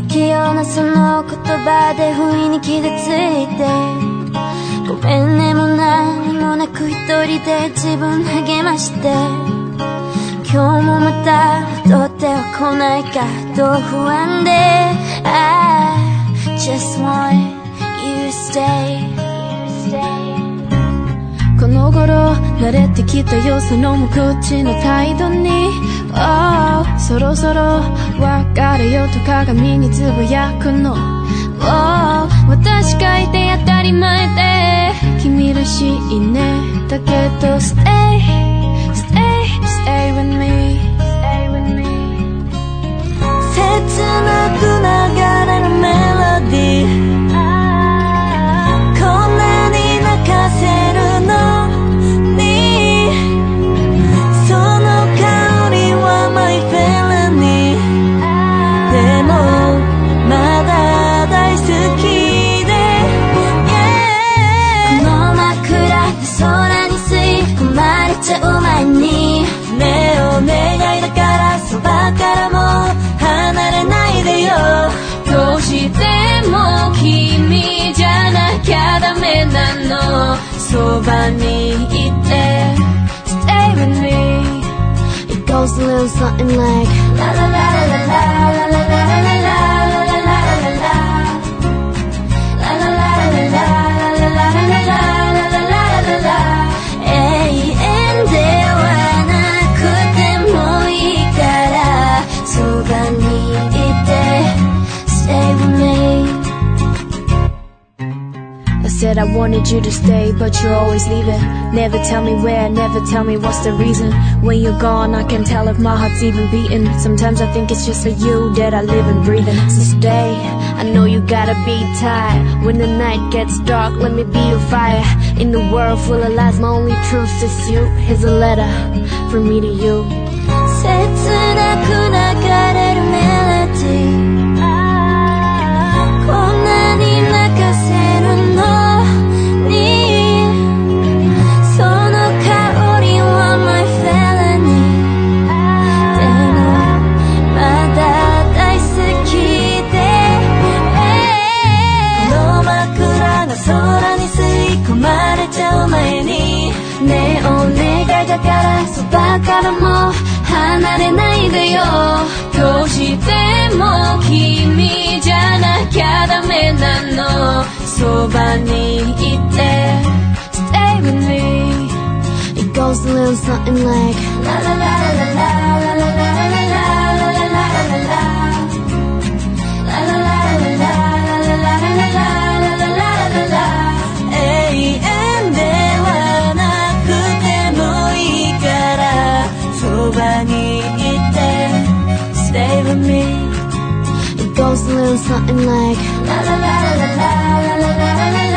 不器用なその言葉で不意に傷ついて。ごめんねも何もなく一人で自分励まして。今日もまた戻っては来ないかと不安で。I just want you stay. この頃慣れてきたよその無口の態度に、oh、そろそろ別れよと鏡につぶやくの、oh、私がいて当たり前で。君らしいね。だけど stay ちゃうにねえお願いだからそばからも離れないでよどうしても君じゃなきゃダメなのそばにいて Stay with me It goes a little something like la la la la la I wanted you to stay, but you're always leaving. Never tell me where, never tell me what's the reason. When you're gone, I can tell if my heart's even beating. Sometimes I think it's just for you that I live and breathe. So stay, I know you gotta be tired. When the night gets dark, let me be your fire. In the world full of lies, my only truth is you. Here's a letter from me to you. 空に吸い込まれちゃう前にねお願いだからそばからも離れないでよ。どうしても君じゃなきゃダメなの。そばにいて goes a little something like La la la la la la la la la